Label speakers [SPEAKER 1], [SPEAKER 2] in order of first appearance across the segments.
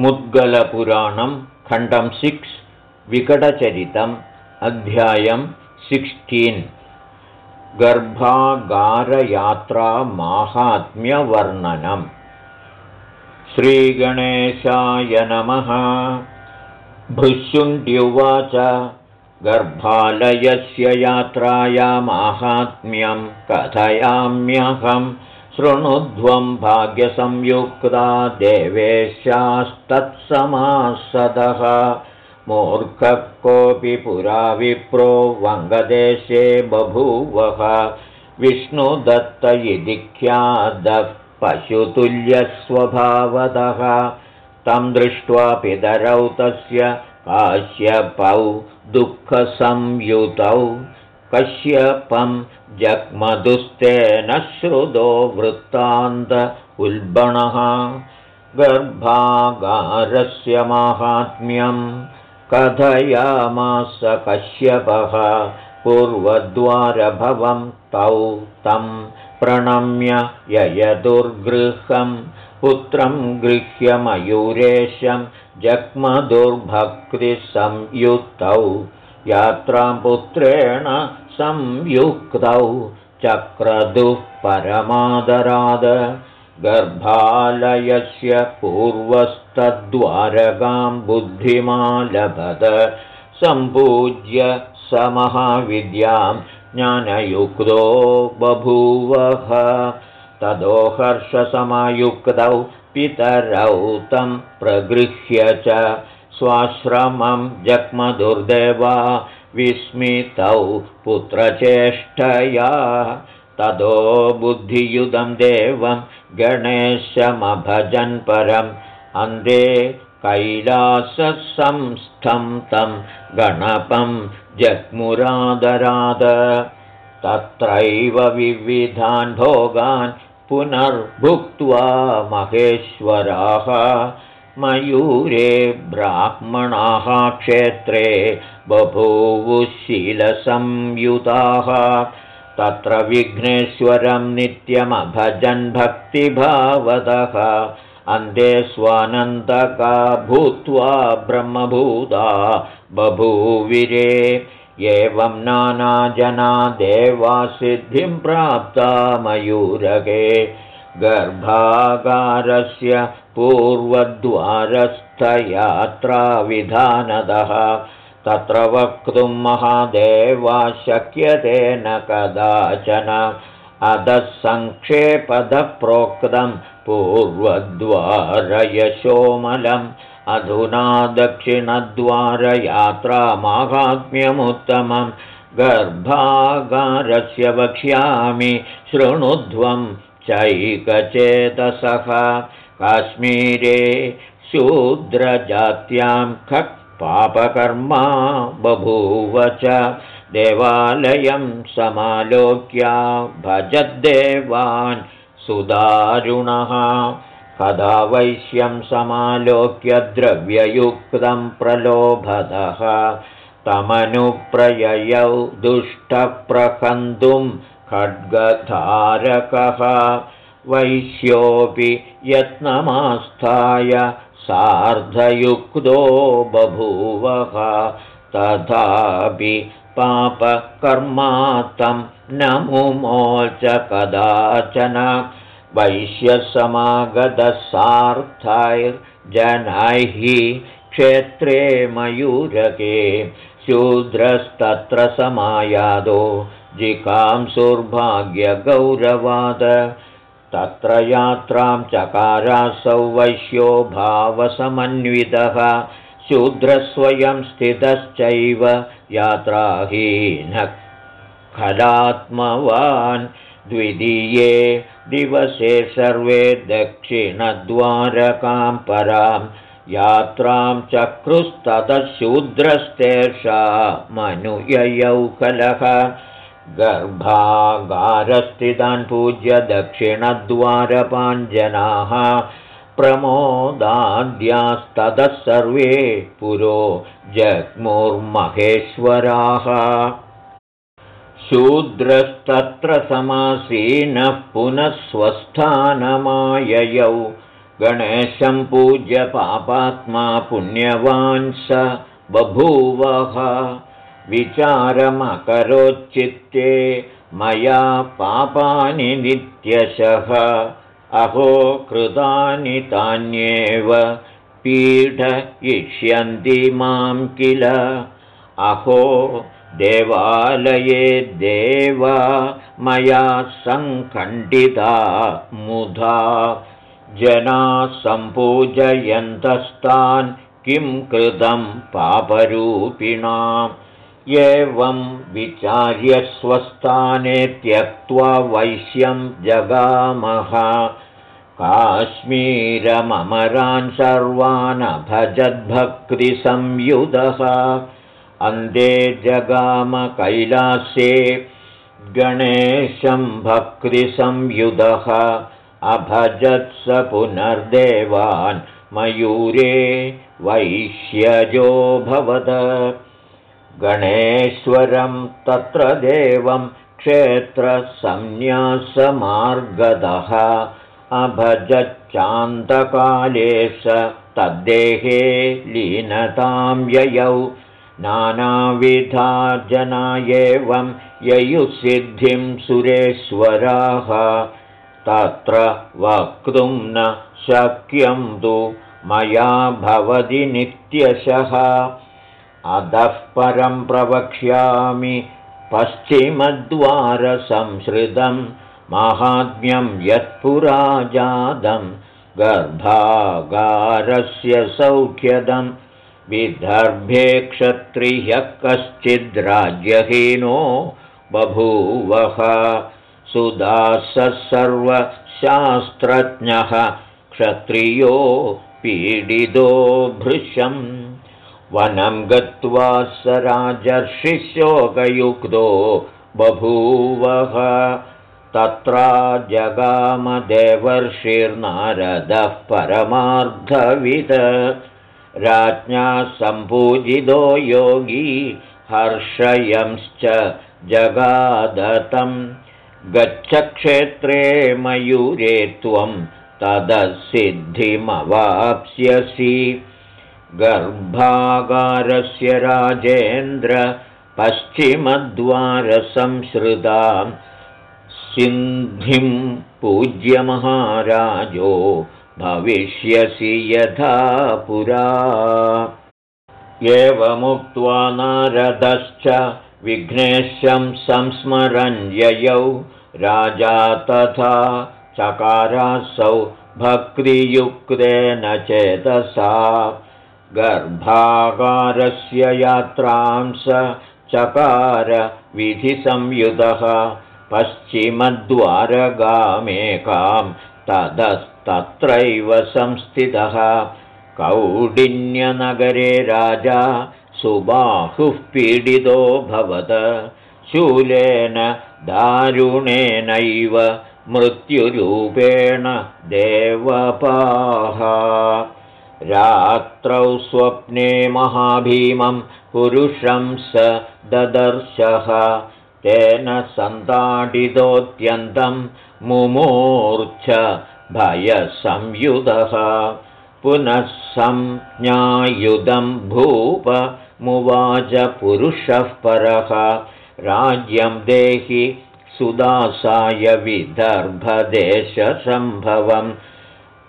[SPEAKER 1] मुद्गलपुराणं खण्डं सिक्स् विकटचरितम् अध्यायं सिक्स्टीन्। गर्भागारयात्रामाहात्म्यवर्णनम्। श्रीगणेशाय नमः। भृशुण्ड्युवाच गर्भालयस्य यात्रायामाहात्म्यं कथयाम्यहम् शृणुध्वं भाग्यसंयुक्ता देवेशास्तत्समासदः मूर्खः कोऽपि पुरा विप्रो वङ्गदेशे बभूवः। विष्णुदत्त इति ख्यादः पशुतुल्यस्वभावतः तं दृष्ट्वा पितरौ तस्य काश्यपौ दुःखसंयुतौ कश्यपं जग्मधुस्तेन श्रुतो वृत्तान्त उल्बणः गर्भागारस्य माहात्म्यं कथयामास कश्यपः पूर्वद्वारभवं तौ तं प्रणम्य ययदुर्गृहं पुत्रं गृह्य मयूरेशं जग्मदुर्भक्तिसंयुक्तौ यात्रां पुत्रेण संयुक्तौ चक्रदुः परमादराद। गर्भालयस्य पूर्वस्तद्वारकां बुद्धिमालभद। सम्पूज्य स महाविद्यां ज्ञानयुक्तो बभूवः। तदोहर्षसमयुक्तौ पितरौ तं प्रगृह्य च स्वाश्रमं जग्मदुर्देवा विस्मितौ पुत्रचेष्टया। ततो बुद्धियुधं देवं गणेशमभजन् परम् अन्ते कैलाससंस्थं तं गणपं जग्मुरादराद। तत्रैव विविधान् भोगान् पुनर्भुक्त्वा महेश्वराः मयूरे ब्राह्मणाः क्षेत्रे बभूवुशीलसंयुताः तत्र विघ्नेश्वरं नित्यमभजन् भक्तिभावतः अन्ते स्वानन्दका भूत्वा ब्रह्मभूता बभूविरे। एवं नानाजना देवासिद्धिं प्राप्ता मयूरगे। गर्भागारस्य पूर्वद्वारस्थयात्राविधानदः। तत्र वक्तुं महादेवा शक्यते न कदाचन। अधः सङ्क्षेपदः प्रोक्तं पूर्वद्वारयशोमलम्। अधुना दक्षिणद्वारयात्रामाहात्म्यमुत्तमं। गर्भागारस्य वक्ष्यामि शृणुध्वं चैकचेतसः काश्मीरे शूद्रजात्यां खक् पापकर्मा बभूव च देवालयं समालोक्या भजद्देवान् सुदारुणः। कदा वैश्यं समालोक्य द्रव्ययुक्तं प्रलोभदः तमनुप्रययौ दुष्टप्रकन्तुं खड्गधारकः वैश्योऽपि यत्नमास्थाय सार्धयुक्तो बभूवः तथापि पापकर्मातं न मुमोच कदाचन वैश्यसमागतसार्थैर्जनैः क्षेत्रे मयूरके शूद्रस्तत्र समायादो जिकांसुर्भाग्यगौरवाद तत्र यात्रां चकारासौ वैश्यो भावसमन्वितः शूद्रस्वयं स्थितश्चैव यात्राहीनः। खलात्मवान् द्वितीये दिवसे सर्वे दक्षिणद्वारकां परां यात्रां चक्रुस्ततः शूद्रस्तेषा मनुययौ खलः गर्भागारस्थितान् पूज्य दक्षिणद्वारपाञ्जनाः प्रमोदाद्यास्ततः सर्वे पुरो जग्मुर्महेश्वराः। शूद्रस्तत्र समासीनः पुनः स्वस्थानमाययौ। गणेशं पूज्य पापात्मा पुण्यवान् स बभूवः विचारमकरोच्चित्ते मया पापानि नित्यशः। अहो कृतानि तान्येव पीडयिष्यन्ति मां किल? अहो देवालये देवा मया सङ्खण्डिता मुधा। जनाः सम्पूजयन्तस्तान् किं कृतं पापरूपिणाम् एवं विचार्य स्वस्थाने त्यक्त्वा वैश्यं जगामः। काश्मीरममरान् सर्वान् भजद्भक्तिसंयुधः अन्ते जगामकैलास्ये गणेशं भक्तिसंयुधः। अभजत् स पुनर्देवान् मयूरे वैश्यजोऽभवद गणेश्वरं तत्र देवं क्षेत्रसंन्यासमार्गदः। अभजच्चान्तकाले स तद्देहे लीनतां ययौ। नानाविधा जना एवं ययुसिद्धिं सुरेश्वराः। तत्र वक्तुं न शक्यं तु मया भवति नित्यशः अधः परं प्रवक्ष्यामि पश्चिमद्वारसंश्रितं माहात्म्यं यत्पुरा जातं गर्भागारस्य सौख्यदं विदर्भे क्षत्रियः कश्चिद्राज्यहीनो बभूवः सुदासः सर्वशास्त्रज्ञः क्षत्रियो पीडितो भृशम् वनं गत्वा स राजर्षिशोकयुक्तो बभूवः। तत्रा जगामदेवर्षिर्नारदः परमार्धविद। राज्ञा सम्पूजितो योगी हर्षयंश्च जगादतं गच्छक्षेत्रे मयूरे त्वं तदसिद्धिमवाप्स्यसि गर्भागारस्य राजेन्द्र पश्चिमद्वारसंश्रुतां सिन्धिं पूज्यमहाराजो भविष्यसि यथा पुरा। एवमुक्त्वा नारदश्च विघ्नेशं संस्मरञ्जयौ राजा तथा चकारासौ भक्तियुक्तेन चेतसा गर्भागारस्य यात्रां स चकार विधिसंयुतः पश्चिमद्वारगामेकां ततस्तत्रैव संस्थितः। कौडिन्यनगरे राजा सुबाहुः पीडितो भवत शूलेन दारुणेनैव मृत्युरूपेण देवपाः रात्रौ स्वप्ने महाभीमं पुरुषं स ददर्शः। तेन सन्ताडितोऽत्यन्तं मुमूर्छ भयसंयुधः। पुनः संज्ञायुधं भूपमुवाच पुरुषः परः। राज्यं देहि सुदासाय विदर्भदेशसम्भवम्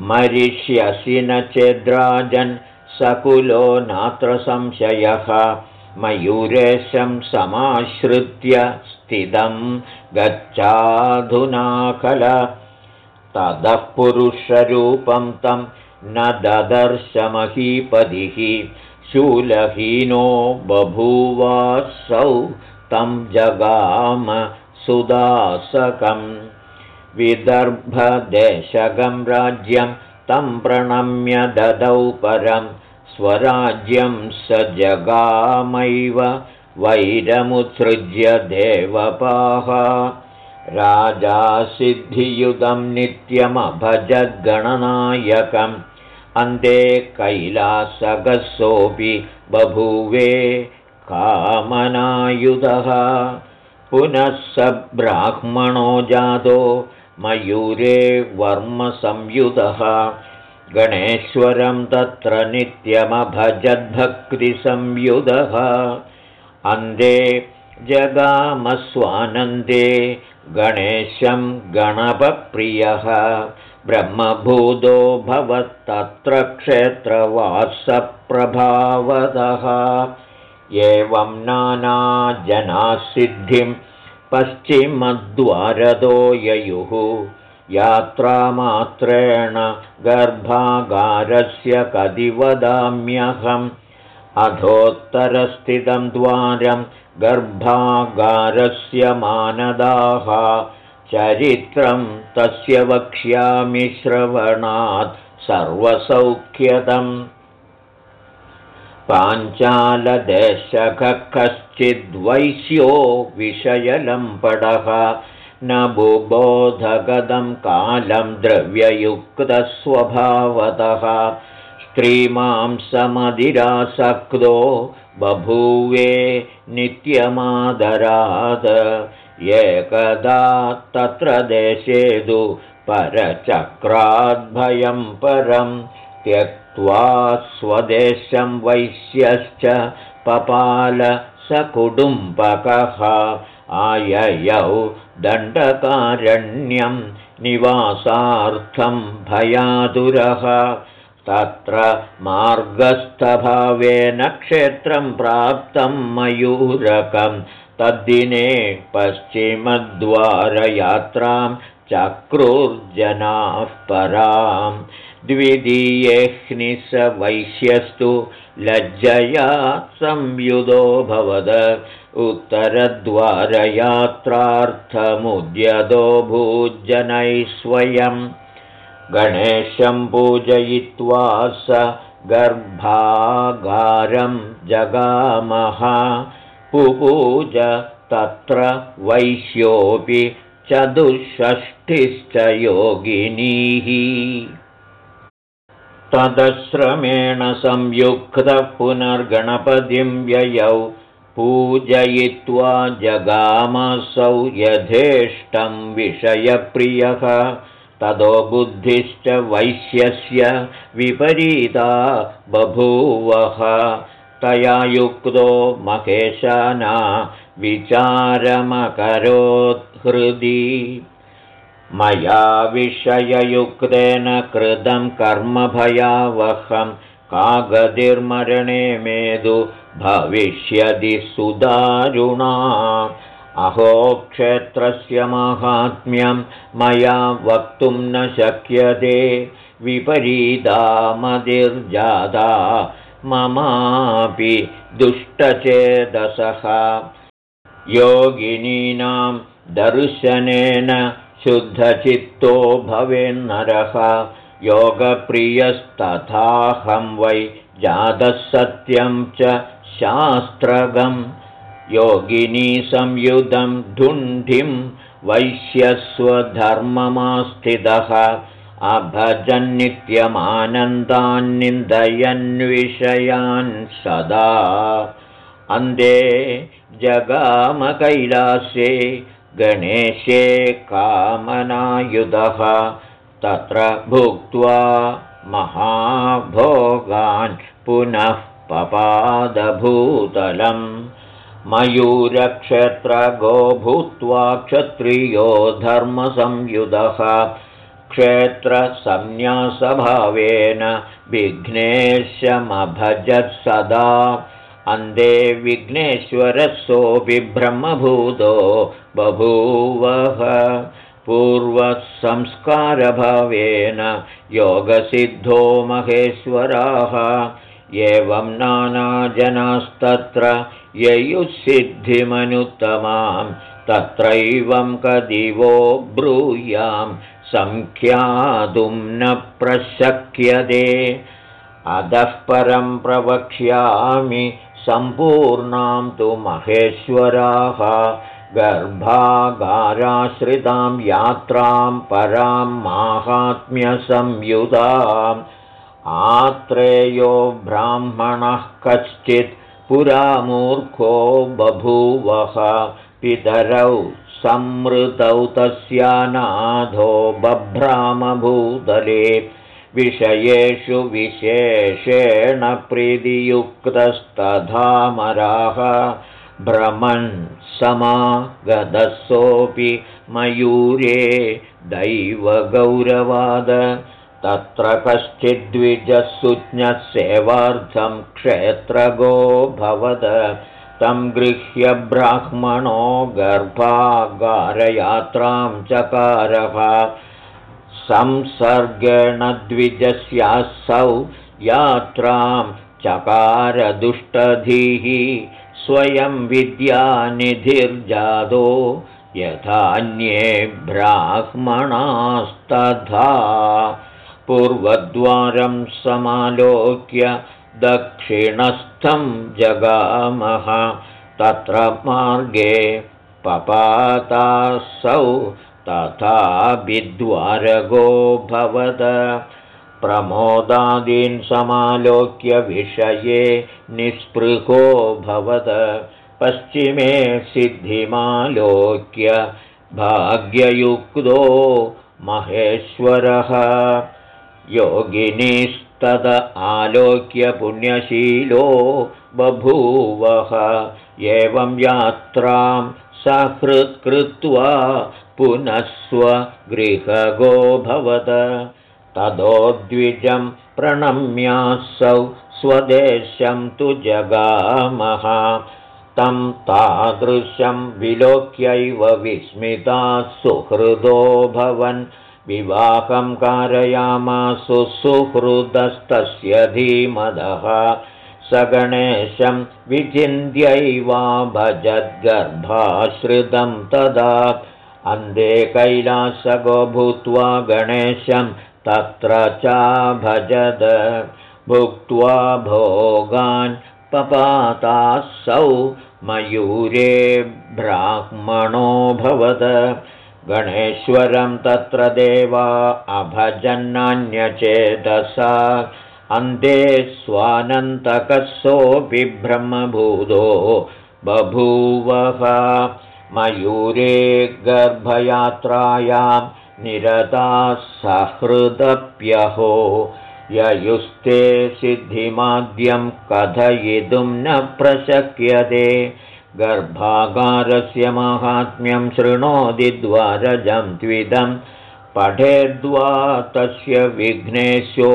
[SPEAKER 1] मरिष्यसि न चेद्राजन् सकुलो नात्र संशयः। मयूरेशं समाश्रित्य स्थितं गच्छाधुना कल ततः पुरुषरूपं तं न ददर्शमहीपदिः। शूलहीनो बभूवासौ तं जगाम सुदासकम् विदर्भदेशगं राज्यं तं प्रणम्य ददौ परं स्वराज्यं स जगामैव वैरमुत्सृज्य देवपाः। राजासिद्धियुतं नित्यमभजद्गणनायकम् अन्ते कैलासगसोऽपि बभूवे कामनायुधः। पुनः स ब्राह्मणो जातो मयूरे वर्मसंयुतः गणेश्वरं तत्र नित्यमभजद्भक्तिसंयुधः। अन्ते जगामस्वानन्दे गणेशं गणपप्रियः। ब्रह्मभूतो भवत्तत्र क्षेत्रवासप्रभावदः। एवं नानाजनासिद्धिं पश्चिमद्वारदो ययुः यात्रामात्रेण गर्भागारस्य कदि वदाम्यहम् अधोत्तरस्थितं द्वारं गर्भागारस्य मानदाः चरित्रं तस्य वक्ष्यामि श्रवणात् सर्वसौख्यदम् पाञ्चालदेशकः कश्चिद्वैश्यो विषयलम्पडः न बुबोधगदं कालं द्रव्ययुक्तस्वभावतः। स्त्रीमांसमधिरासक्तो बभूवे नित्यमादराद। एकदा तत्र देशे तु परचक्राद्भयं परं त्यक्त्वा स्वदेशं वैश्यश्च पपाल सकुटुम्बकः। आययौ दण्डकारण्यं निवासार्थं भयादुरः। तत्र मार्गस्थभावेन क्षेत्रं प्राप्तं मयूरकं। तद्दिने पश्चिमद्वारयात्रां चक्रुर्जनाः परां द्वितीयेह्नि स वैश्यस्तु लज्जया संयुधो भवद उत्तरद्वारयात्रार्थमुद्यतो भूजनैः स्वयम् गणेशं पूजयित्वा स गर्भागारं जगामः। पुपूज तत्र वैश्योऽपि चतुष्षष्टिश्च योगिनीः तदश्रमेण संयुक्तः पुनर्गणपतिं व्ययौ पूजयित्वा जगामसौ यथेष्टं विषयप्रियः। ततो बुद्धिश्च वैश्यस्य विपरीता बभूवः। तया युक्तो महेशाना विचारमकरोत्हृदि मया विषययुक्तेन कृतं कर्मभयावहं कागतिर्मरणे मेदु भविष्यति सुदारुणा। अहो क्षेत्रस्य माहात्म्यं मया वक्तुं न शक्यते विपरीतामतिर्जाता ममापि दुष्टचेदसः योगिनीनां दर्शनेन शुद्धचित्तो भवेन्नरः। योगप्रियस्तथाहं वै जातः सत्यं च शास्त्रगम्। योगिनी संयुधं धुण्ढिं वैश्यस्वधर्ममास्थितः अभजन्नित्यमानन्दान्निन्दयन्विषयान् सदा। अन्ते जगामकैलासे गणेशे कामनायुधः तत्र भुक्त्वा महाभोगान् पुनः पपादभूतलम् मयूरक्षत्रगो भूत्वा क्षत्रियो धर्मसंयुधः क्षेत्रसंन्यासभावेन विघ्नेशमभजत् सदा अन्ते विघ्नेश्वरसोऽपि ब्रह्मभूतो बभूवः। पूर्वसंस्कारभावेन योगसिद्धो महेश्वराः। एवं नानाजनास्तत्र ययुःसिद्धिमनुत्तमां तत्रैवं कदिवो ब्रूयां सङ्ख्यातुं न प्रशक्यते। अधः परं प्रवक्ष्यामि सम्पूर्णां तु महेश्वराः गर्भागाराश्रितां यात्रां परां माहात्म्यसंयुताम् आत्रेयो ब्राह्मणः कश्चित् पुरामूर्खो बभूवः पितरौ संमृतौ तस्यानाथो बभ्रामभूतले विषयेषु विशेषेण प्रीतियुक्तस्तधामराः भ्रमन् समागदसोऽपि मयूरे दैवगौरवाद तत्र कश्चिद्विजसुज्ञः सेवार्थं क्षेत्रगो भवद तं गृह्य ब्राह्मणो गर्भागारयात्रां चकारः संसर्गेण द्विजस्यासौ यात्रां चकारदुष्टधीः स्वयं विद्यानिधिर्जातो यथान्ये ब्राह्मणास्तथा। पूर्वद्वारं समालोक्य दक्षिणस्थं जगामः तत्र मार्गे पपातासौ तथा विद्वारगो भवद। प्रमोदादीन् समालोक्य विषये निःस्पृहो भवद। पश्चिमे सिद्धिमालोक्य भाग्ययुक्तो महेश्वरः। योगिनीस्तद आलोक्य पुण्यशीलो बभूवः। एवं यात्रां सकृत्कृत्वा पुनः स्वगृहगो भवद। तदोद्विजं प्रणम्यासौ स्वदेशं तु जगामः। तं तादृशं विलोक्यैव विस्मिता सुहृदो भवन्। विवाहं कारयामासु सुहृदस्तस्य धीमदः। स गणेशं विचिन्त्यैवा भजद्गर्भाश्रितं तदा अन्धे कैलासगो भूत्वा गणेशं तत्र चाभजद। भुक्त्वा भोगान् पपातासौ मयूरे ब्राह्मणोऽभवद गणेश्वरं तत्र देवा अभजन्नान्यचेतसा। अन्ते स्वानन्तकसोऽपि ब्रह्मभूतो बभूवः मयूरे गर्भयात्रायां निरताः सहृदप्यहो। ययुस्ते सिद्धिमाद्यं कथयितुं न प्रशक्यते। गर्भागारस्य माहात्म्यं शृणोति द्वारजं त्विदं पठेद्वा तस्य विघ्नेशो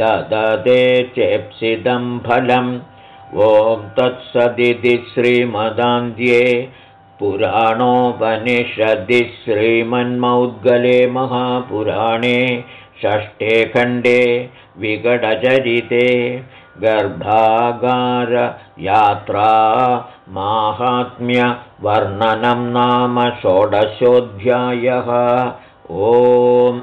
[SPEAKER 1] ददते चेप्सिदं फलम्। ॐ तत्सदिति श्रीमदान्ध्ये पुराणोपनिषदि श्रीमन्मौद्गले महापुराणे षष्ठे खण्डे विकटचरिते गर्भागारयात्रा माहात्म्यवर्णनं नाम षोडशोऽध्यायः। ओम्